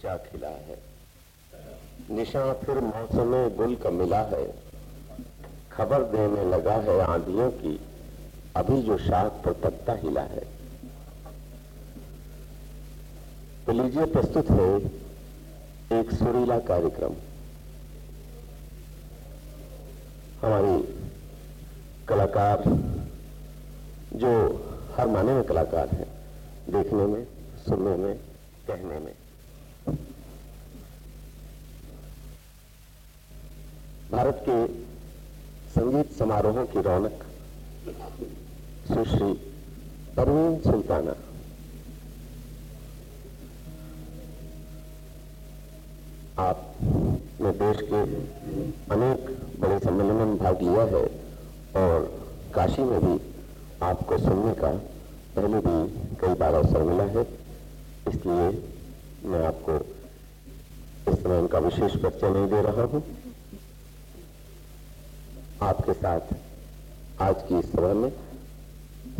ऊँचा खिला है। निशा फिर मौसम गुल का मिला है। खबर देने लगा है आंधियों की, अभी जो शाख पर पत्ता हिला है। तो लीजिए प्रस्तुत है एक सुरीला कार्यक्रम। हमारी कलाकार, जो हर माने में कलाकार हैं, देखने में, सुनने में, कहने में। भारत के संगीत समारोहों की रौनक, सुश्री परवीन सुल्ताना। आपने देश के अनेक बड़े सम्मेलनों में भाग लिया है और काशी में भी आपको सुनने का पहले भी कई बार अवसर मिला है। इसलिए मैं आपको इस समय उनका विशेष परिचय नहीं दे रहा हूँ। आपके साथ आज की इस सभा में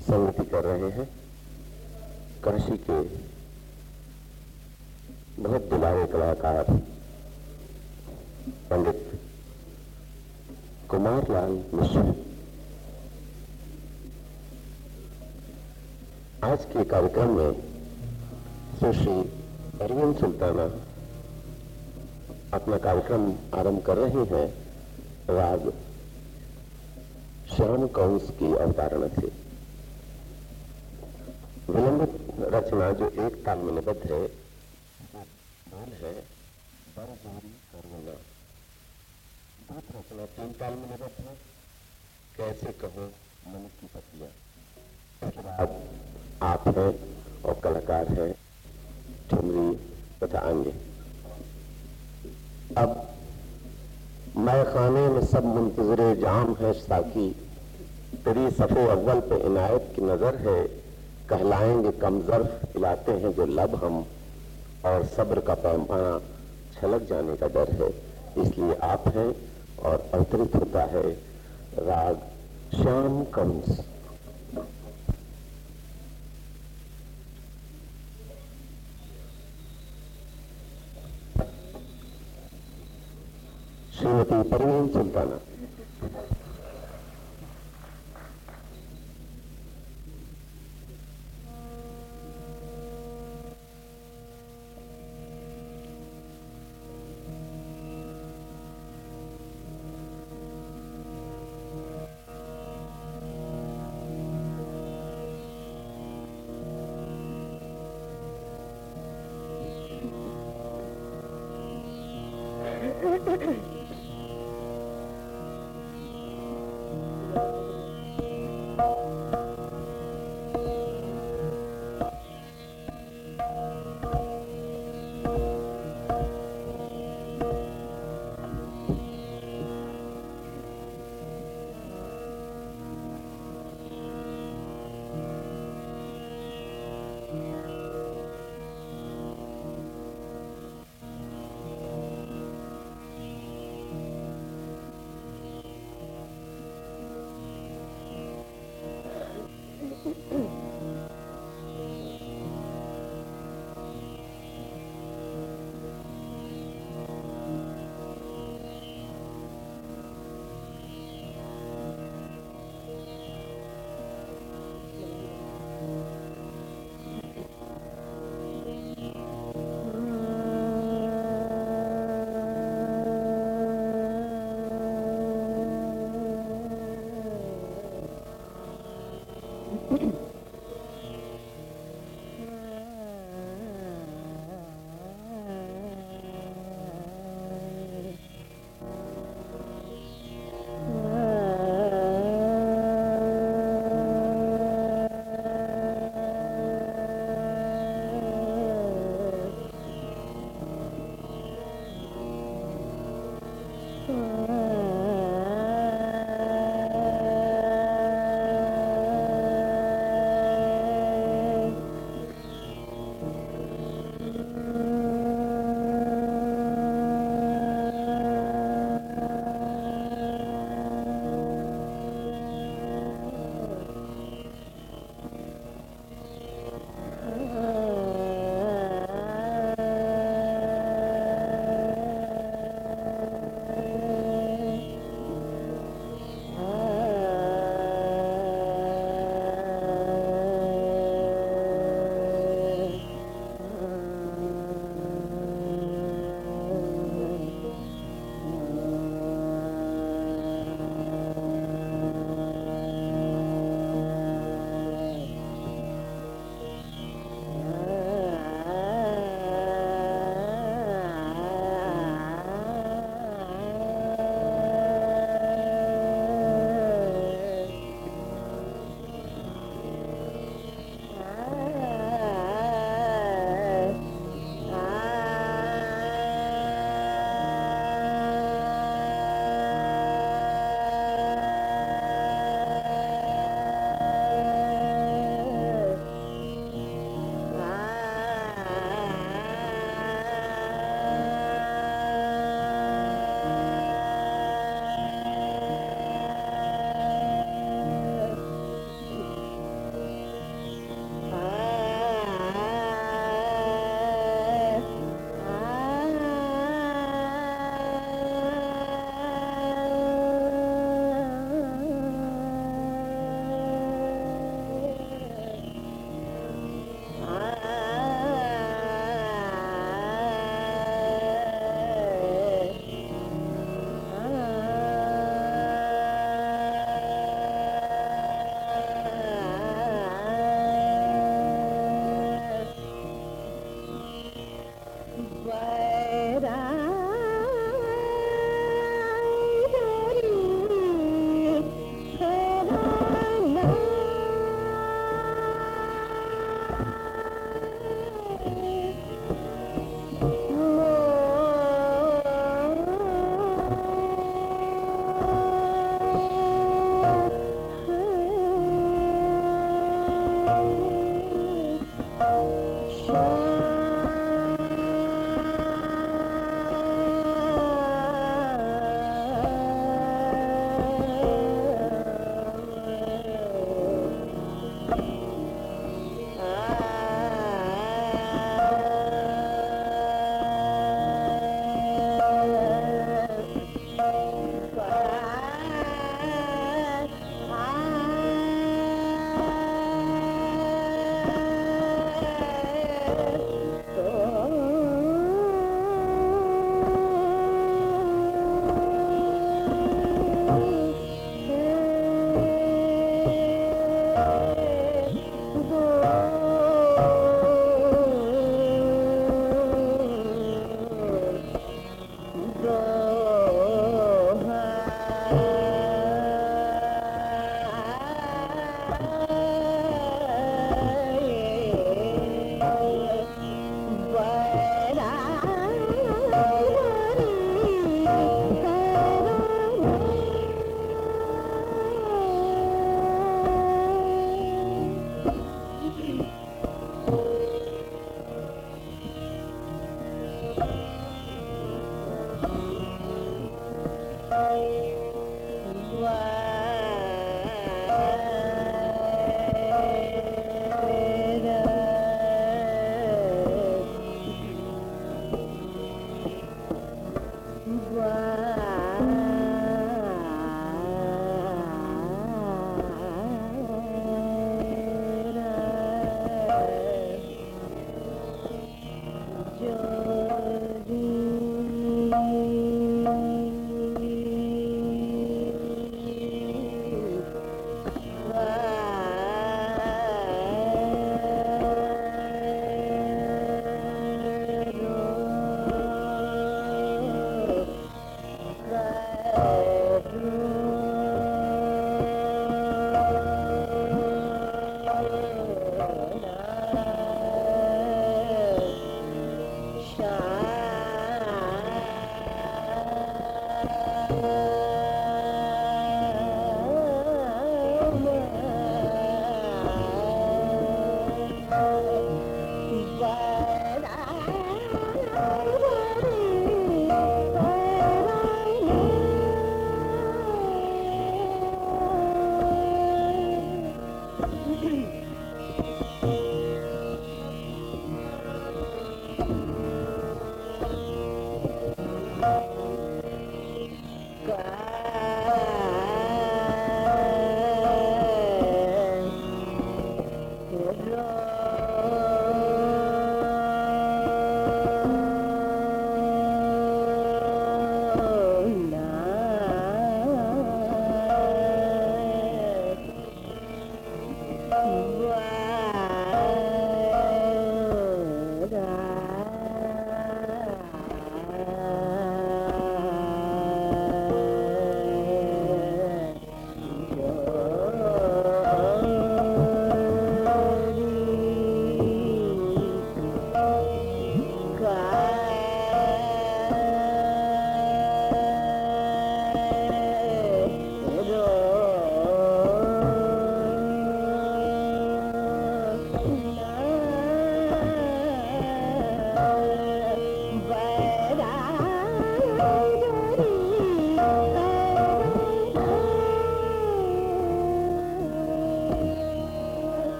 संगति कर रहे हैं। काशी के बहुत दुलारे कलाकार पंडित कुमार लाल मिश्र। आज के कार्यक्रम में सुश्री अरविंद सुल्ताना अपना कार्यक्रम आरंभ कर रहे हैं। राग श्याम कंस की अवतारणा से विलंबित रचना जो एक ताल में निबद्ध है है बरजोरी करुणा। दूत रचना तीन ताल में निबद्ध है। कैसे कहो, मन की पतियाँ इसके बाद आप हैं और कलाकार हैं, ठुमरी तथा अन्य अब मैं खाने में सब मुंतजर जाम है साकी। तेरी सफ़े अव्वल पे इनायत की नज़र है। कहलाएँगे कमजर्फ पिलाते हैं जो लब हम। और सब्र का पैमाना छलक जाने का डर है। इसलिए आप हैं और अवतरित होता है। राग Shyam Kans. sino que en Santana.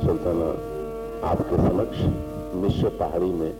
Shrimati ना सुल्ताना आपके समक्ष मिश्र पहाड़ी में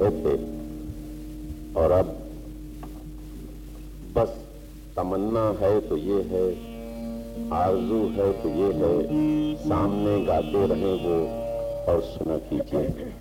रहे थे और अब बस तमन्ना है तो ये है, आरज़ू है तो ये है, सामने गाते रहे वो और सुना कीजिए।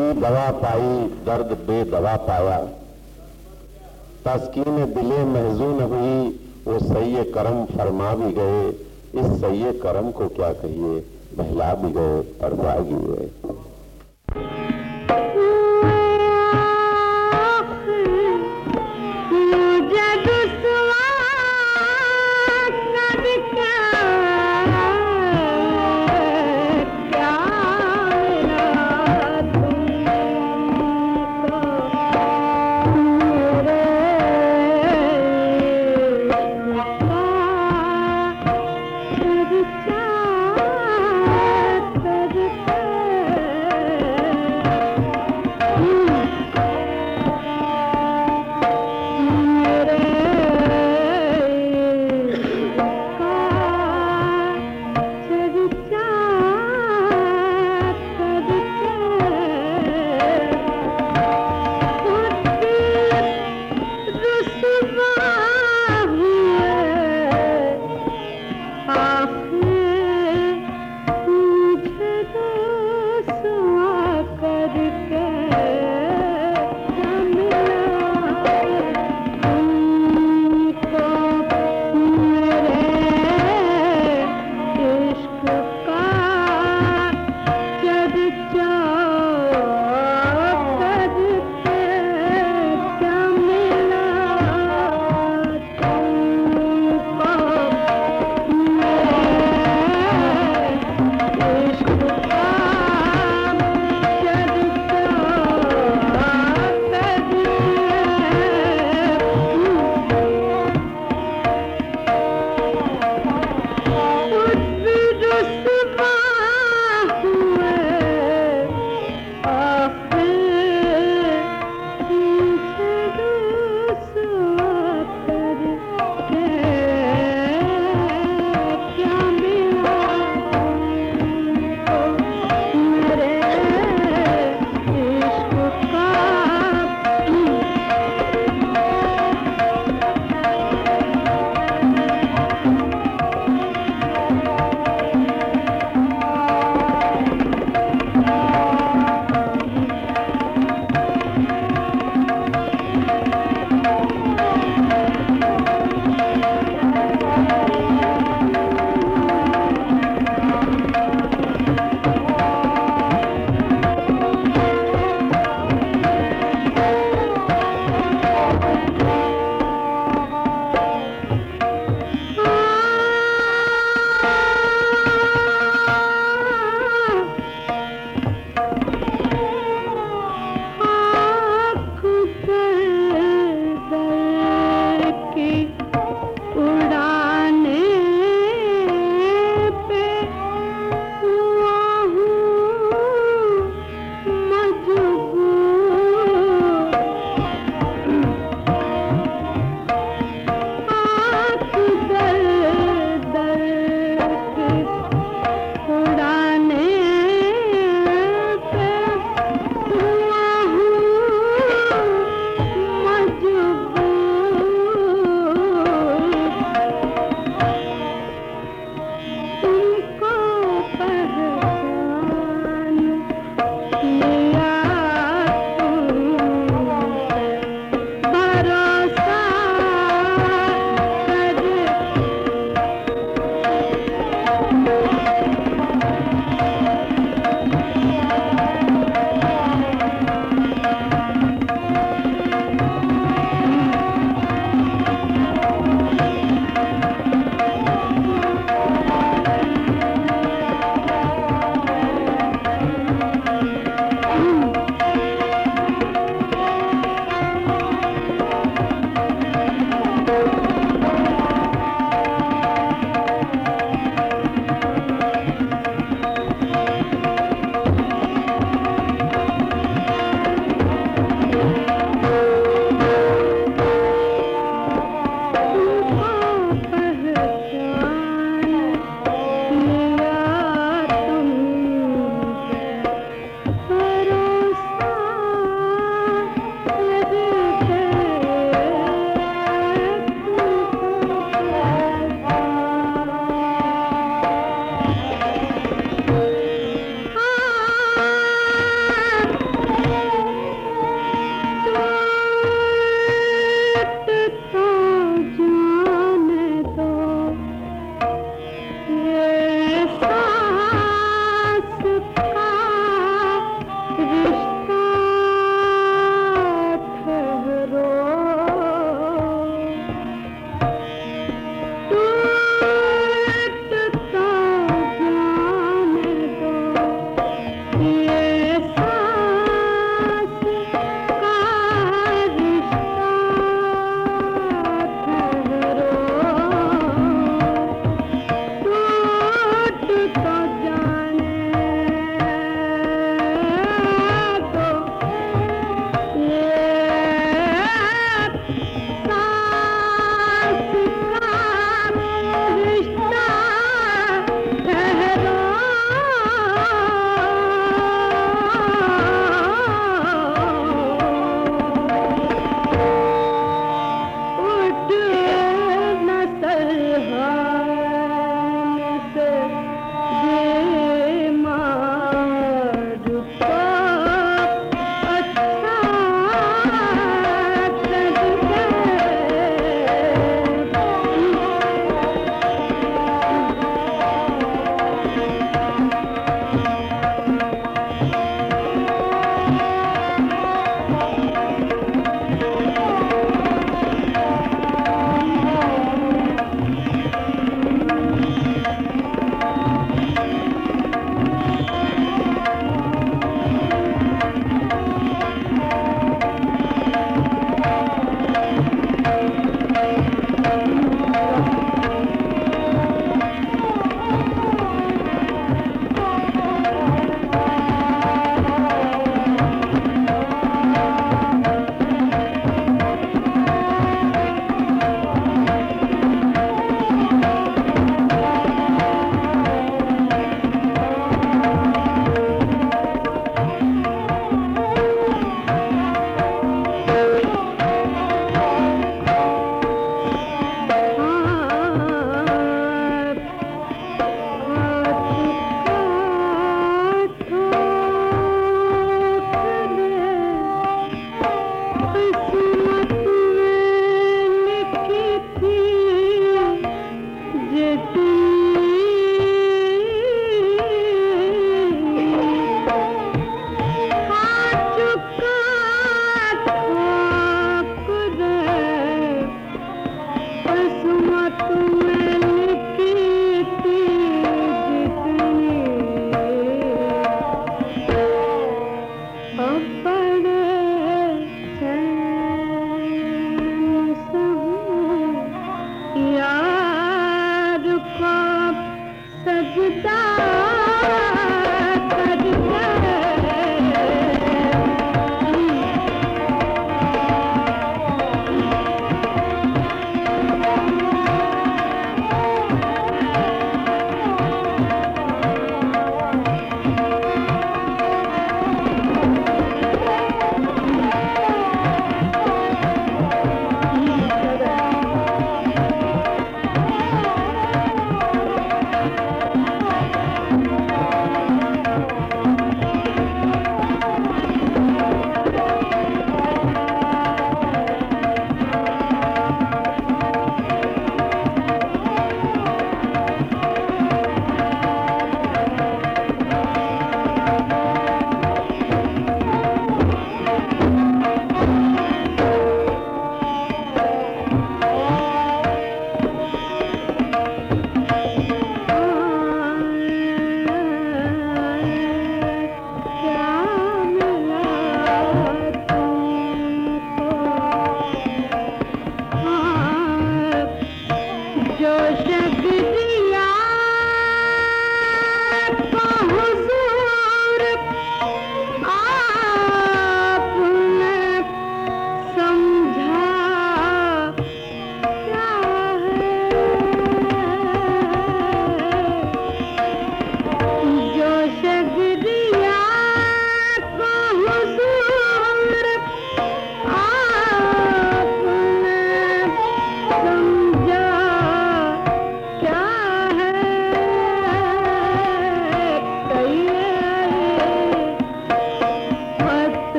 की दवा पाई, दर्द बे दवा पाया। तस्कीन दिले महजून हुई, वो सही करम फरमा भी गए। इस सही करम को क्या कहिए? बहला भी गए पढ़वा भी गए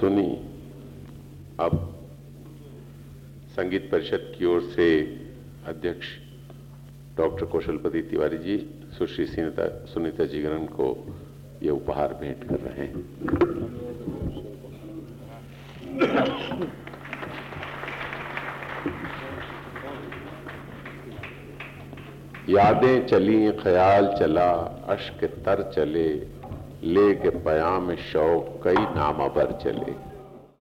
सुनी, अब संगीत परिषद की ओर से अध्यक्ष डॉक्टर कौशलपति तिवारी जी, सुश्री सुनीता सुनीता जिगरन को ये उपहार भेंट कर रहे हैं। यादें चली, ख्याल चला, अश्क तर चले ले के पयाम शौक कई नामा पर चले।